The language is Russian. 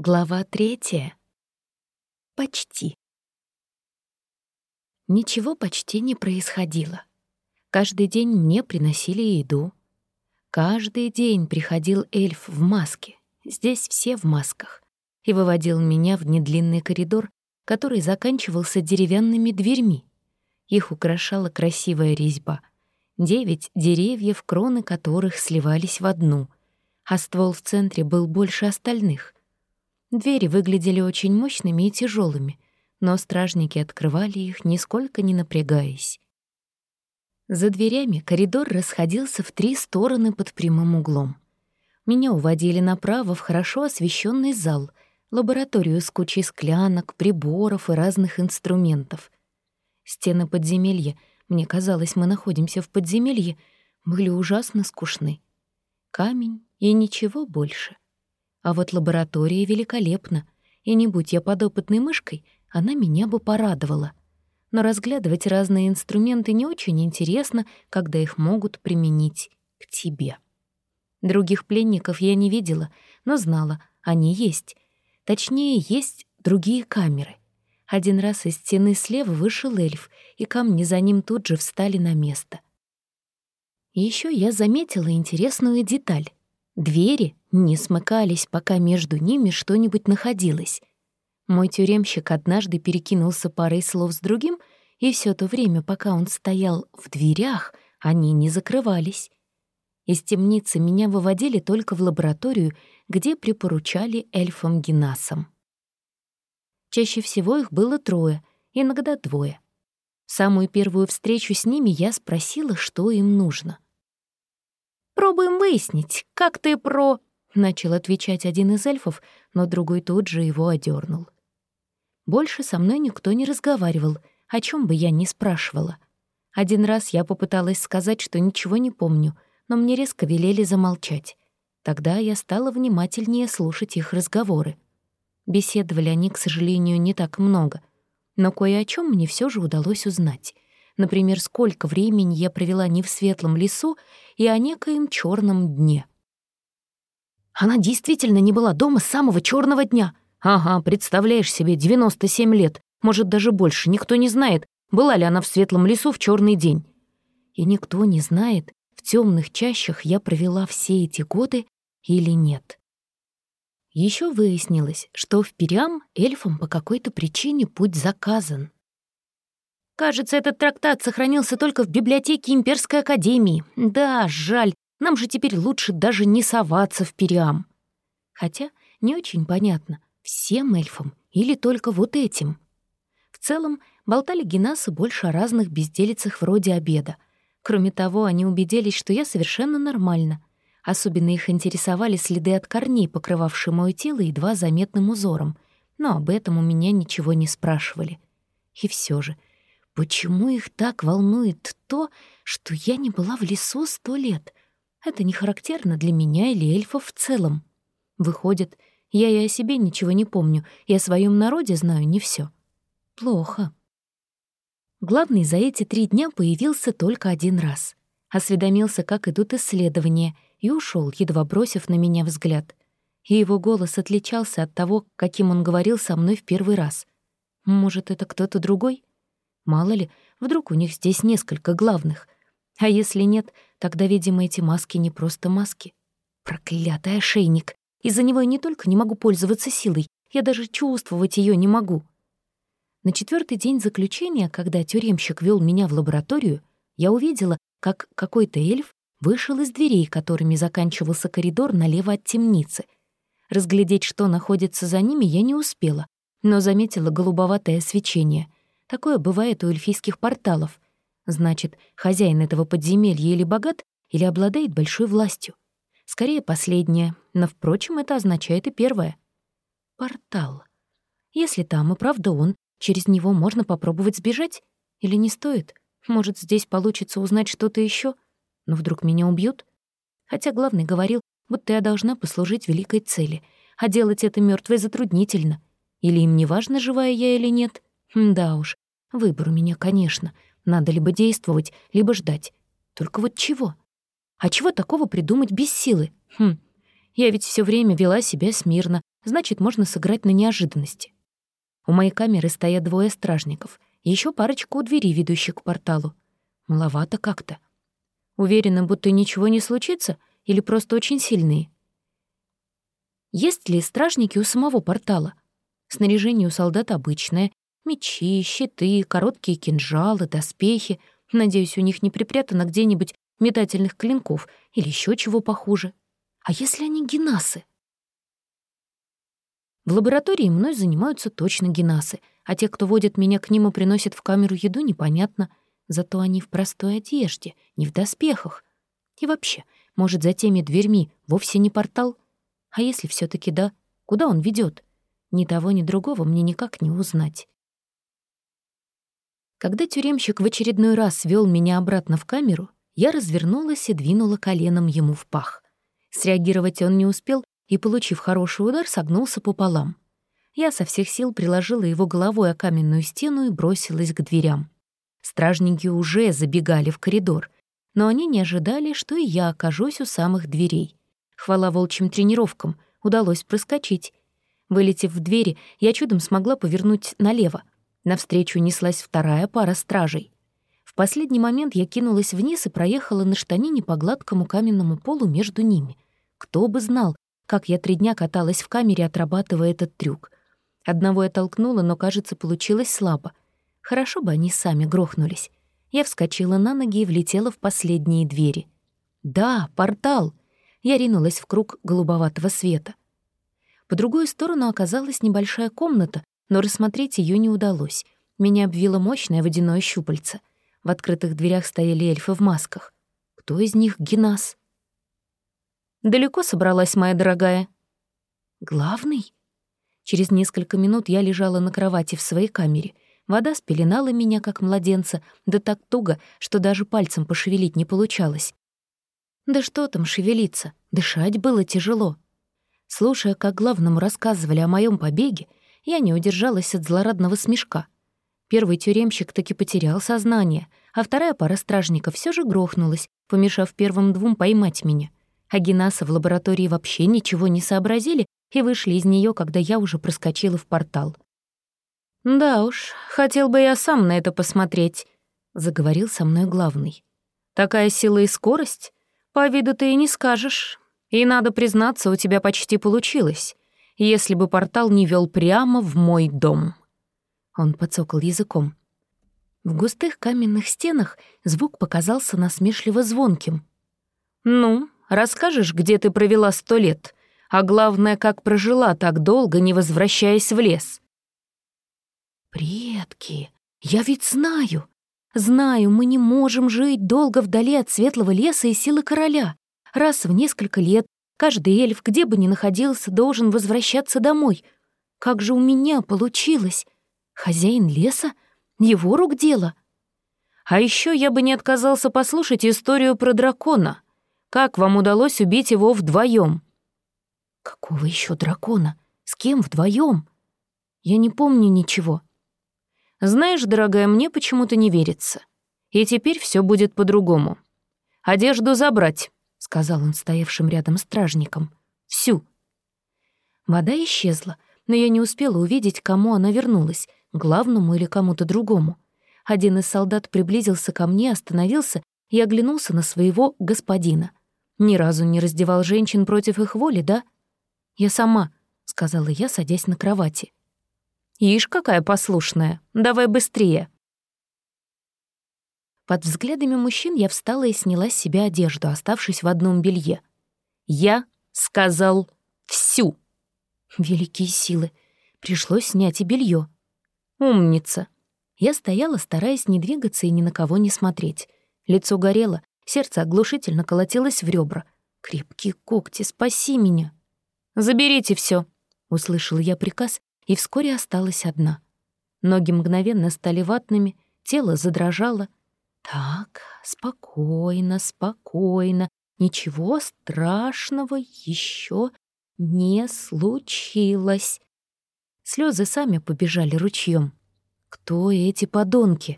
Глава третья. Почти. Ничего почти не происходило. Каждый день мне приносили еду. Каждый день приходил эльф в маске, здесь все в масках, и выводил меня в недлинный коридор, который заканчивался деревянными дверьми. Их украшала красивая резьба. Девять деревьев, кроны которых сливались в одну, а ствол в центре был больше остальных. Двери выглядели очень мощными и тяжелыми, но стражники открывали их, нисколько не напрягаясь. За дверями коридор расходился в три стороны под прямым углом. Меня уводили направо в хорошо освещенный зал, лабораторию с кучей склянок, приборов и разных инструментов. Стены подземелья, мне казалось, мы находимся в подземелье, были ужасно скучны. Камень и ничего больше — а вот лаборатория великолепна, и не будь я подопытной мышкой, она меня бы порадовала. Но разглядывать разные инструменты не очень интересно, когда их могут применить к тебе. Других пленников я не видела, но знала, они есть. Точнее, есть другие камеры. Один раз из стены слева вышел эльф, и камни за ним тут же встали на место. Еще я заметила интересную деталь. Двери не смыкались, пока между ними что-нибудь находилось. Мой тюремщик однажды перекинулся парой слов с другим, и все то время, пока он стоял в дверях, они не закрывались. Из темницы меня выводили только в лабораторию, где припоручали эльфам-генасам. Чаще всего их было трое, иногда двое. В самую первую встречу с ними я спросила, что им нужно — Пробуем выяснить, как ты про...» — начал отвечать один из эльфов, но другой тут же его одернул. Больше со мной никто не разговаривал, о чем бы я ни спрашивала. Один раз я попыталась сказать, что ничего не помню, но мне резко велели замолчать. Тогда я стала внимательнее слушать их разговоры. Беседовали они, к сожалению, не так много, но кое о чем мне все же удалось узнать — Например, сколько времени я провела не в светлом лесу и о некоем черном дне. Она действительно не была дома с самого черного дня. Ага, представляешь себе, 97 лет, может, даже больше. Никто не знает, была ли она в светлом лесу в черный день. И никто не знает, в темных чащах я провела все эти годы или нет. Еще выяснилось, что в Перям эльфам по какой-то причине путь заказан. Кажется, этот трактат сохранился только в библиотеке Имперской Академии. Да, жаль, нам же теперь лучше даже не соваться в Периам. Хотя не очень понятно, всем эльфам или только вот этим. В целом, болтали генасы больше о разных безделицах вроде обеда. Кроме того, они убедились, что я совершенно нормальна. Особенно их интересовали следы от корней, покрывавшие мое тело едва заметным узором. Но об этом у меня ничего не спрашивали. И все же — Почему их так волнует то, что я не была в лесу сто лет? Это не характерно для меня или эльфов в целом. Выходит, я и о себе ничего не помню, и о своем народе знаю не все. Плохо. Главный за эти три дня появился только один раз. Осведомился, как идут исследования, и ушел, едва бросив на меня взгляд. И его голос отличался от того, каким он говорил со мной в первый раз. Может, это кто-то другой? Мало ли, вдруг у них здесь несколько главных. А если нет, тогда, видимо, эти маски не просто маски. Проклятый ошейник. Из-за него я не только не могу пользоваться силой, я даже чувствовать ее не могу. На четвертый день заключения, когда тюремщик вел меня в лабораторию, я увидела, как какой-то эльф вышел из дверей, которыми заканчивался коридор налево от темницы. Разглядеть, что находится за ними, я не успела, но заметила голубоватое свечение — Такое бывает у эльфийских порталов. Значит, хозяин этого подземелья или богат, или обладает большой властью. Скорее, последнее, но, впрочем, это означает и первое. Портал. Если там и правда он, через него можно попробовать сбежать? Или не стоит? Может, здесь получится узнать что-то еще? Но вдруг меня убьют? Хотя главный говорил, будто я должна послужить великой цели, а делать это мертвой затруднительно. Или им не важно, живая я или нет? Да уж, выбор у меня, конечно. Надо либо действовать, либо ждать. Только вот чего? А чего такого придумать без силы? Хм, я ведь все время вела себя смирно, значит, можно сыграть на неожиданности. У моей камеры стоят двое стражников, еще парочка у двери, ведущих к порталу. Маловато как-то. Уверена, будто ничего не случится или просто очень сильные. Есть ли стражники у самого портала? Снаряжение у солдат обычное. Мечи, щиты, короткие кинжалы, доспехи. Надеюсь, у них не припрятано где-нибудь метательных клинков или еще чего похуже. А если они генасы? В лаборатории мной занимаются точно генасы, а те, кто водит меня к ним и приносит в камеру еду, непонятно. Зато они в простой одежде, не в доспехах. И вообще, может, за теми дверьми вовсе не портал? А если все таки да, куда он ведет? Ни того, ни другого мне никак не узнать. Когда тюремщик в очередной раз вел меня обратно в камеру, я развернулась и двинула коленом ему в пах. Среагировать он не успел и, получив хороший удар, согнулся пополам. Я со всех сил приложила его головой о каменную стену и бросилась к дверям. Стражники уже забегали в коридор, но они не ожидали, что и я окажусь у самых дверей. Хвала волчьим тренировкам, удалось проскочить. Вылетев в двери, я чудом смогла повернуть налево. Навстречу неслась вторая пара стражей. В последний момент я кинулась вниз и проехала на штанине по гладкому каменному полу между ними. Кто бы знал, как я три дня каталась в камере, отрабатывая этот трюк. Одного я толкнула, но, кажется, получилось слабо. Хорошо бы они сами грохнулись. Я вскочила на ноги и влетела в последние двери. «Да, портал!» Я ринулась в круг голубоватого света. По другую сторону оказалась небольшая комната, но рассмотреть ее не удалось. Меня обвило мощное водяное щупальце. В открытых дверях стояли эльфы в масках. Кто из них Генас? «Далеко собралась, моя дорогая?» «Главный?» Через несколько минут я лежала на кровати в своей камере. Вода спеленала меня, как младенца, да так туго, что даже пальцем пошевелить не получалось. Да что там шевелиться, дышать было тяжело. Слушая, как главному рассказывали о моем побеге, я не удержалась от злорадного смешка. Первый тюремщик таки потерял сознание, а вторая пара стражников все же грохнулась, помешав первым двум поймать меня. А Генаса в лаборатории вообще ничего не сообразили и вышли из нее, когда я уже проскочила в портал. «Да уж, хотел бы я сам на это посмотреть», — заговорил со мной главный. «Такая сила и скорость? По виду ты и не скажешь. И, надо признаться, у тебя почти получилось, если бы портал не вел прямо в мой дом». Он подсокал языком. В густых каменных стенах звук показался насмешливо звонким. «Ну, расскажешь, где ты провела сто лет, а главное, как прожила так долго, не возвращаясь в лес?» «Предки, я ведь знаю!» Знаю, мы не можем жить долго вдали от светлого леса и силы короля. Раз в несколько лет каждый эльф, где бы ни находился, должен возвращаться домой. Как же у меня получилось? Хозяин леса? Его рук дело. А еще я бы не отказался послушать историю про дракона. Как вам удалось убить его вдвоем? Какого еще дракона? С кем вдвоем? Я не помню ничего. Знаешь, дорогая, мне почему-то не верится. И теперь все будет по-другому. Одежду забрать, сказал он стоявшим рядом стражникам. Всю. Вода исчезла, но я не успела увидеть, кому она вернулась, главному или кому-то другому. Один из солдат приблизился ко мне, остановился и оглянулся на своего господина. Ни разу не раздевал женщин против их воли, да? «Я сама», — сказала я, садясь на кровати. «Ишь, какая послушная! Давай быстрее!» Под взглядами мужчин я встала и сняла с себя одежду, оставшись в одном белье. «Я сказал всю!» Великие силы! Пришлось снять и белье. «Умница!» Я стояла, стараясь не двигаться и ни на кого не смотреть. Лицо горело, сердце оглушительно колотилось в ребра. «Крепкие когти, спаси меня!» «Заберите все, услышал я приказ и вскоре осталась одна. Ноги мгновенно стали ватными, тело задрожало. Так, спокойно, спокойно, ничего страшного еще не случилось. Слезы сами побежали ручьем. Кто эти подонки?